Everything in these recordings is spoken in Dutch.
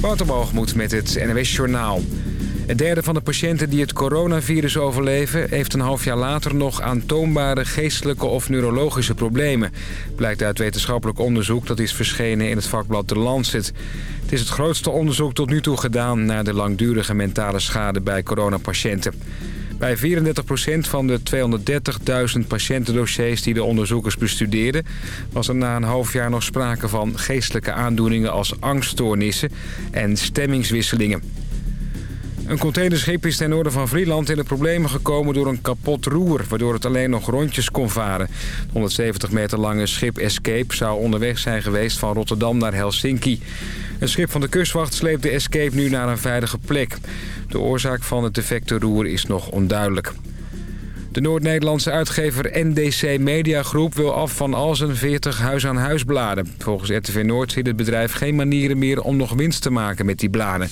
Waterbalgemoed met het NWS Journaal. Een derde van de patiënten die het coronavirus overleven... heeft een half jaar later nog aantoonbare geestelijke of neurologische problemen. Blijkt uit wetenschappelijk onderzoek dat is verschenen in het vakblad The Lancet. Het is het grootste onderzoek tot nu toe gedaan... naar de langdurige mentale schade bij coronapatiënten. Bij 34% van de 230.000 patiëntendossiers die de onderzoekers bestudeerden... was er na een half jaar nog sprake van geestelijke aandoeningen als angststoornissen en stemmingswisselingen. Een containerschip is ten noorden van Vrieland in de problemen gekomen door een kapot roer... waardoor het alleen nog rondjes kon varen. Het 170 meter lange schip Escape zou onderweg zijn geweest van Rotterdam naar Helsinki. Een schip van de kustwacht sleept de Escape nu naar een veilige plek. De oorzaak van het defecte roer is nog onduidelijk. De Noord-Nederlandse uitgever NDC Media Groep wil af van al zijn 40 huis-aan-huis bladen. Volgens RTV Noord ziet het bedrijf geen manieren meer om nog winst te maken met die bladen.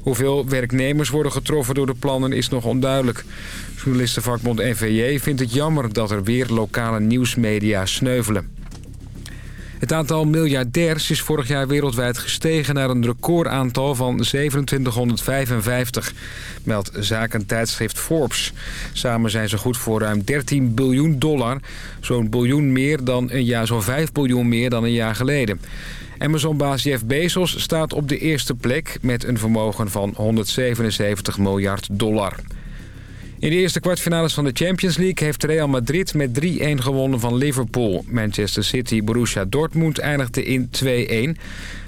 Hoeveel werknemers worden getroffen door de plannen is nog onduidelijk. Journalistenvakbond NVJ vindt het jammer dat er weer lokale nieuwsmedia sneuvelen. Het aantal miljardairs is vorig jaar wereldwijd gestegen naar een recordaantal van 2755, meldt zakentijdschrift Forbes. Samen zijn ze goed voor ruim 13 biljoen dollar, zo'n biljoen meer dan een jaar, zo'n 5 biljoen meer dan een jaar geleden. Amazon-baas Jeff Bezos staat op de eerste plek met een vermogen van 177 miljard dollar. In de eerste kwartfinales van de Champions League heeft Real Madrid met 3-1 gewonnen van Liverpool. Manchester City Borussia Dortmund eindigde in 2-1.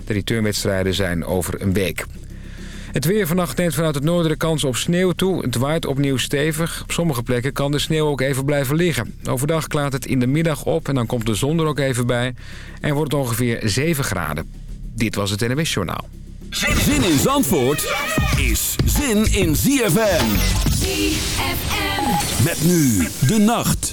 De returnwedstrijden zijn over een week. Het weer vannacht neemt vanuit het noorden de kans op sneeuw toe. Het waait opnieuw stevig. Op sommige plekken kan de sneeuw ook even blijven liggen. Overdag klaart het in de middag op en dan komt de zon er ook even bij. En wordt het ongeveer 7 graden. Dit was het NWS Journaal. Zin in Zandvoort is zin in ZFM. Met nu de nacht.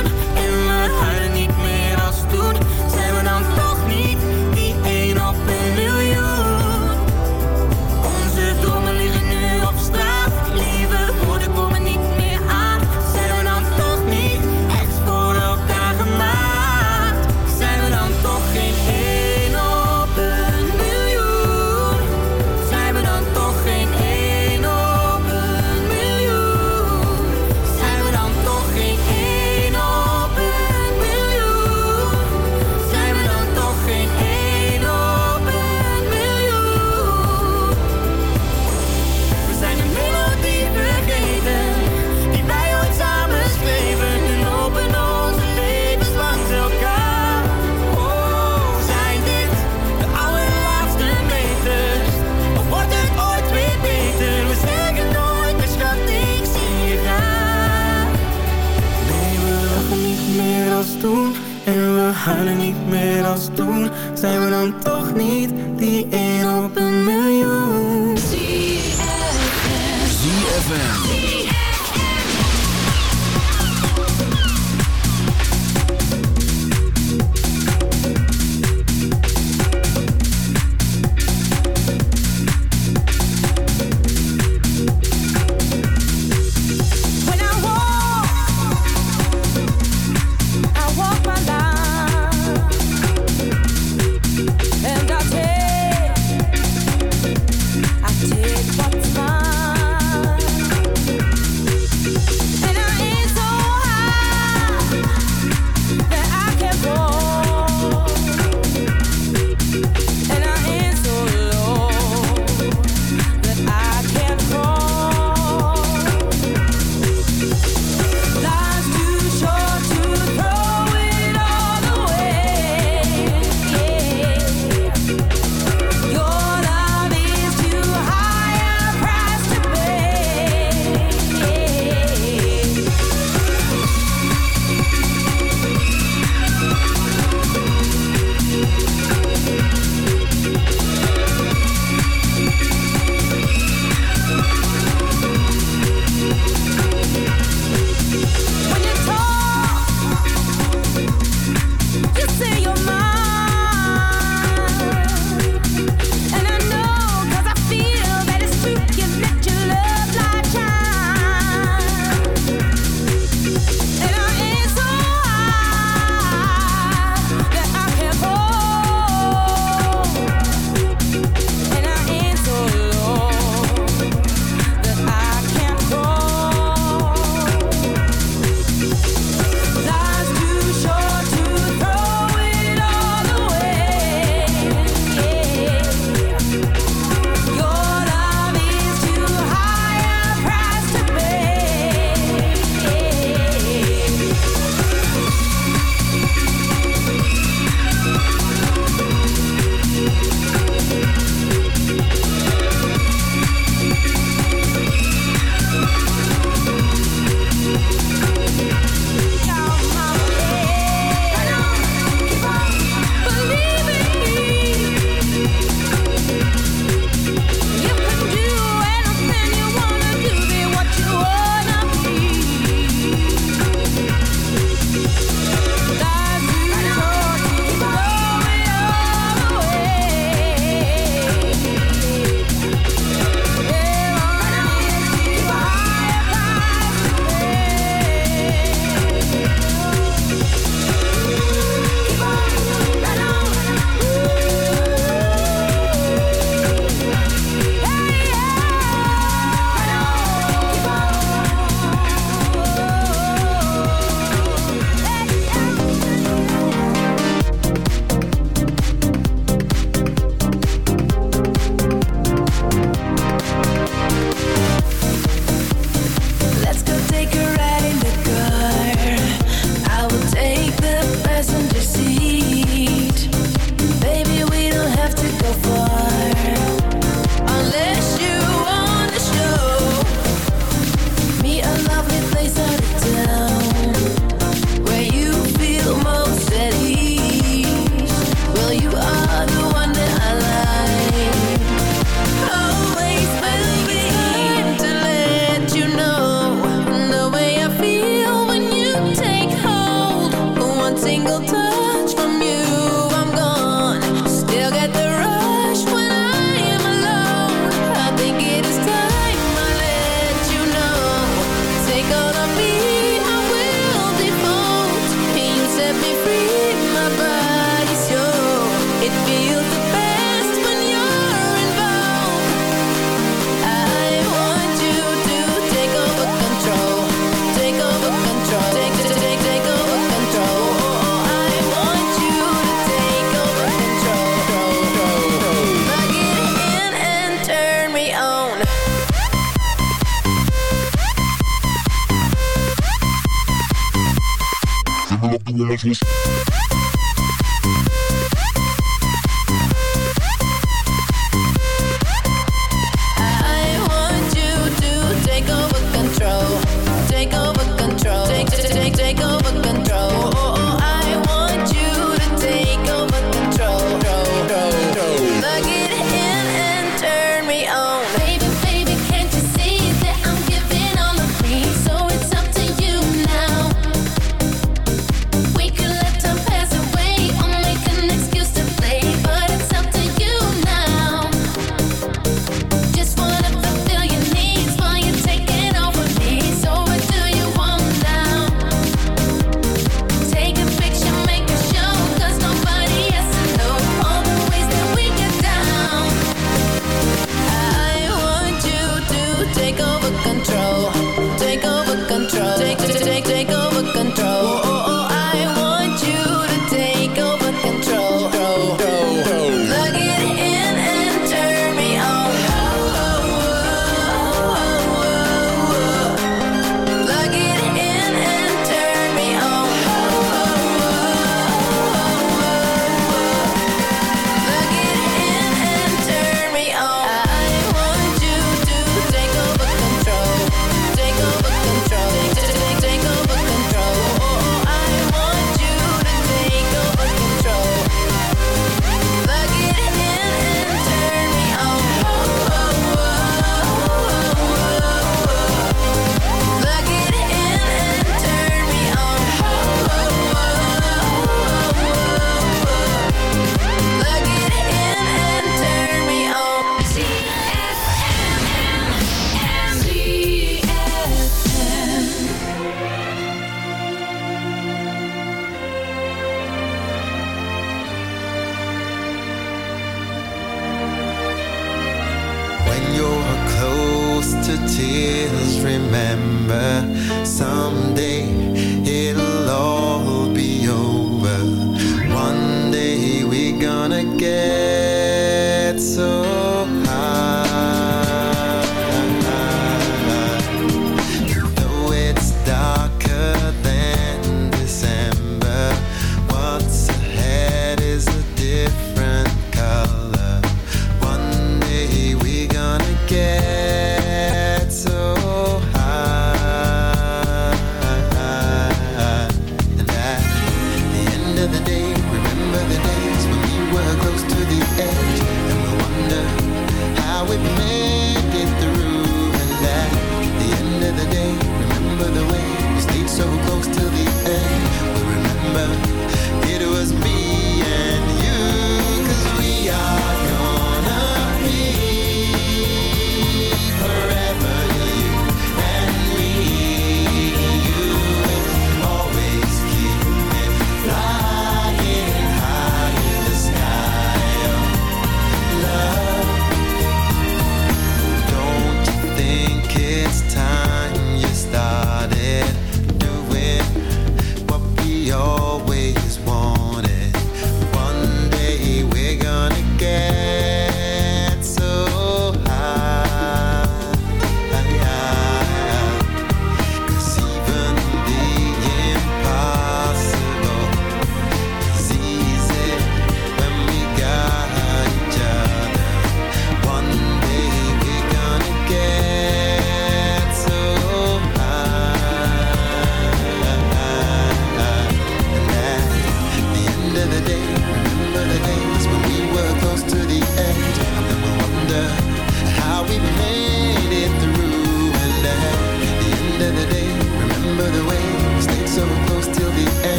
Toch niet die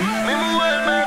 Memo well, man.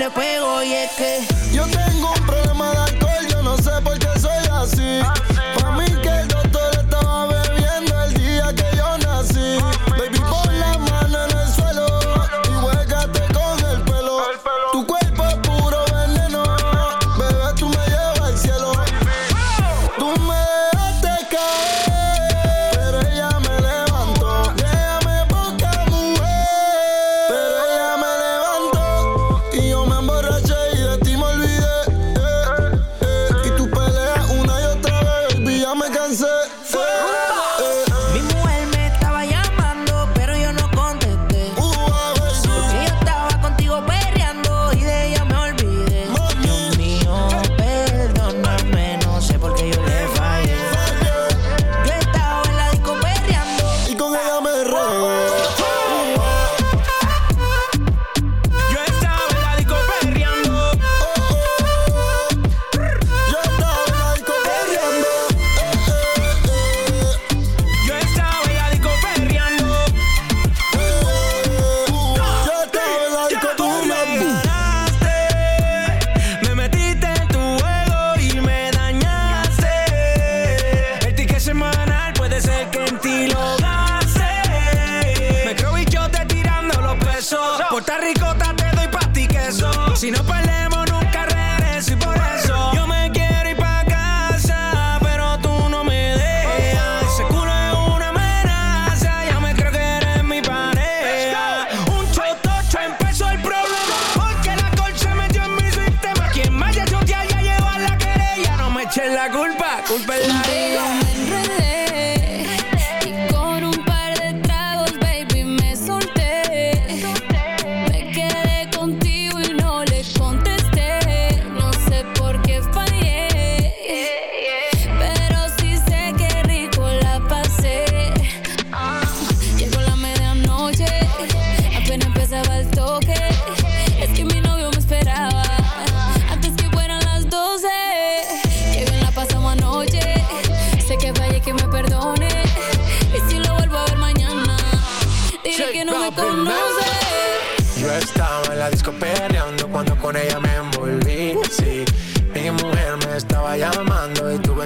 le pego y es que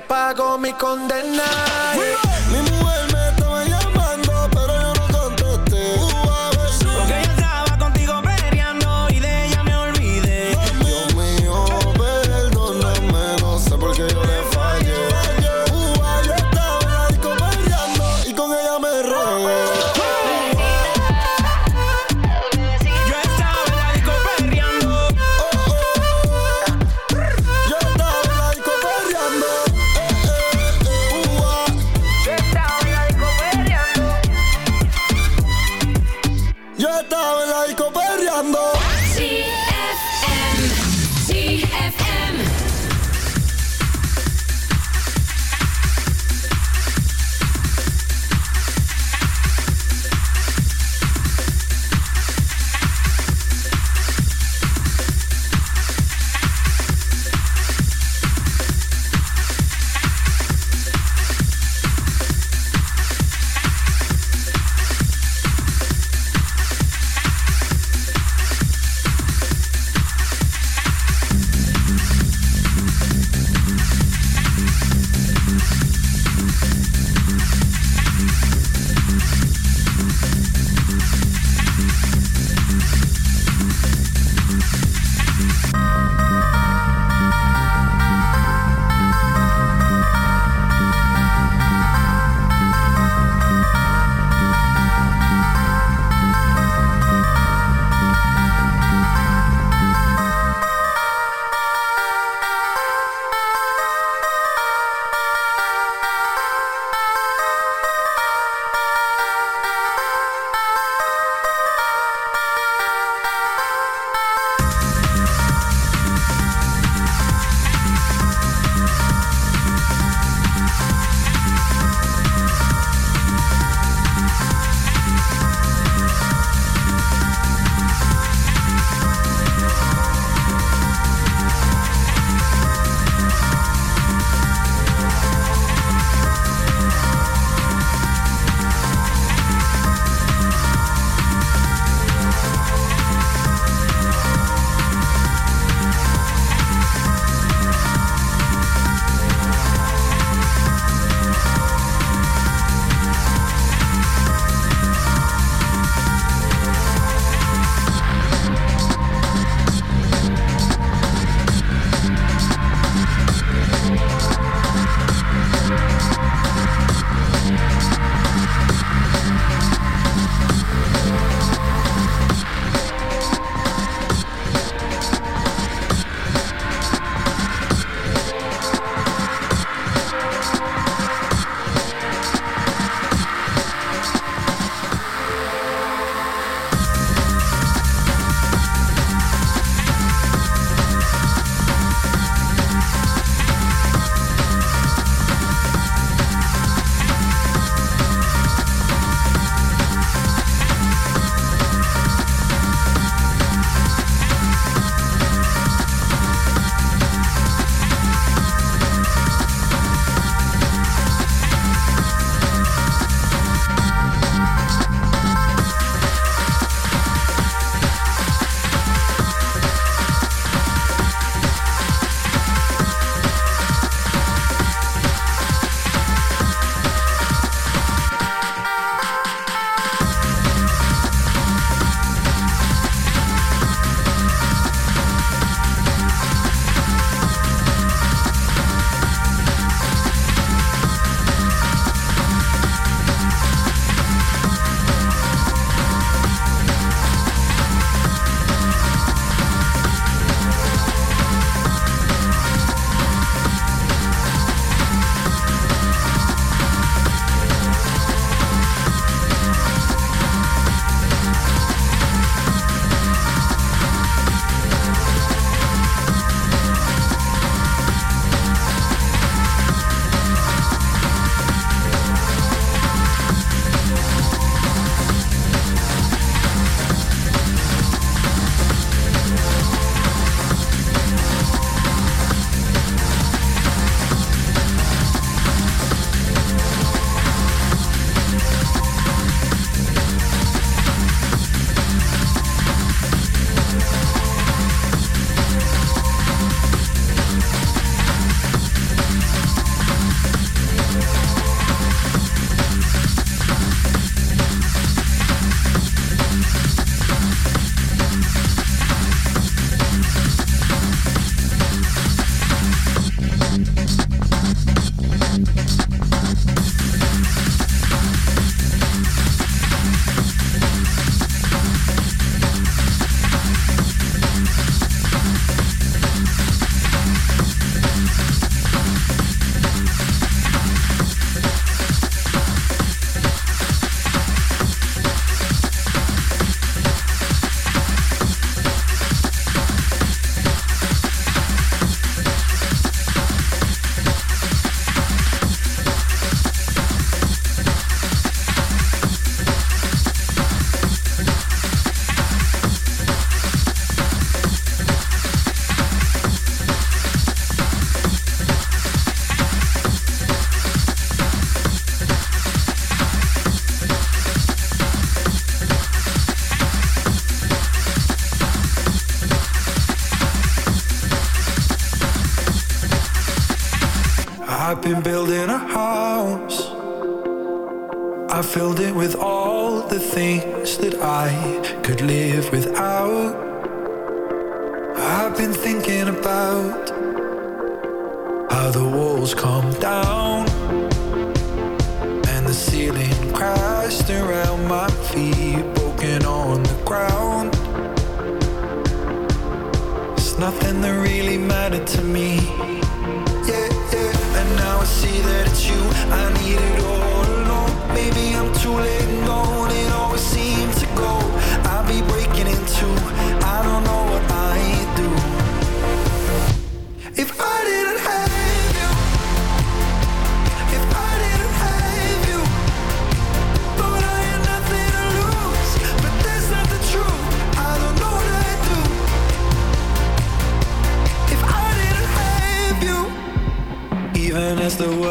pago mi condena.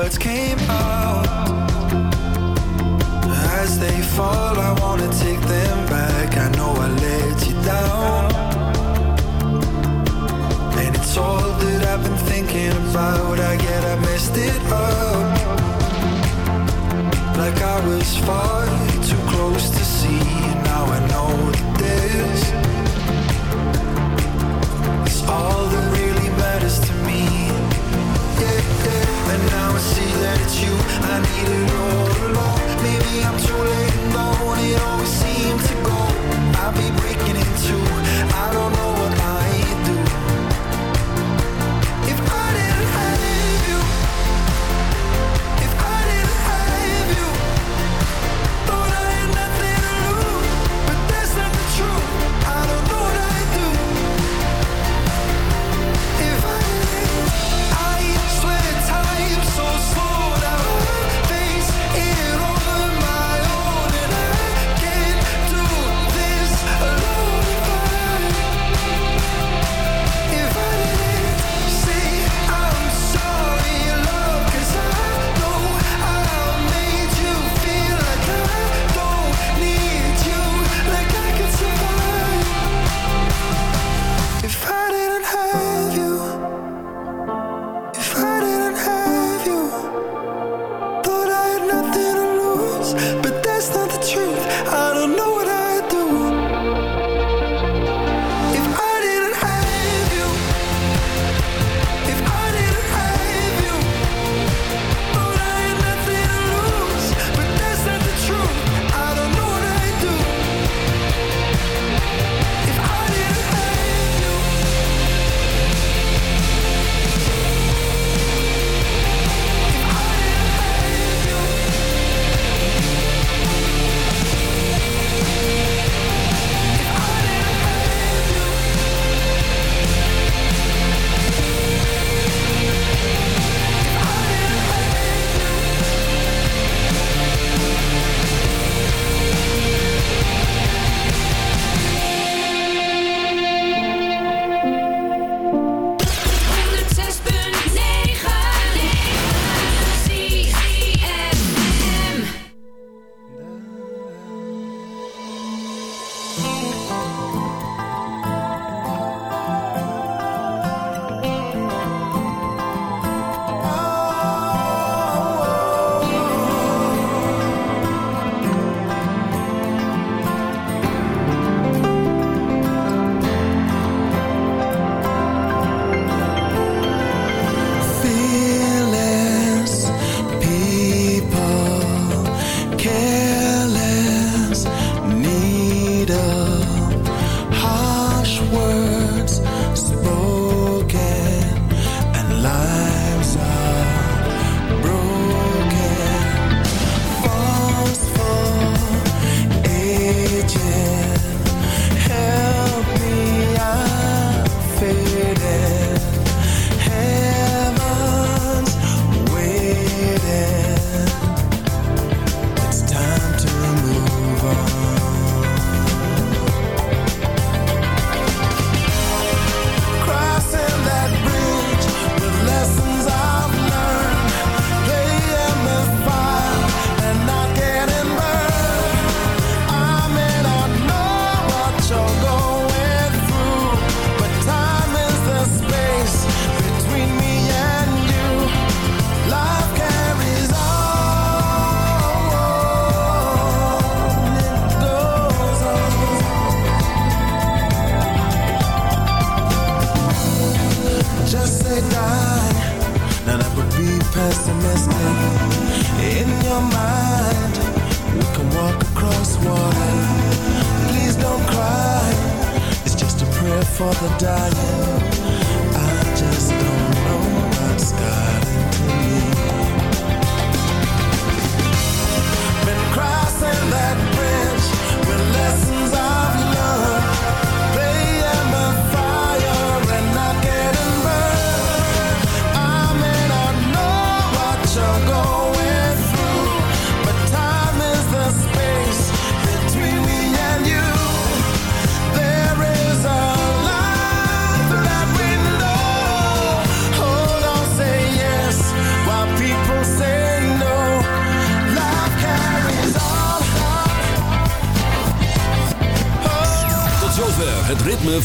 words can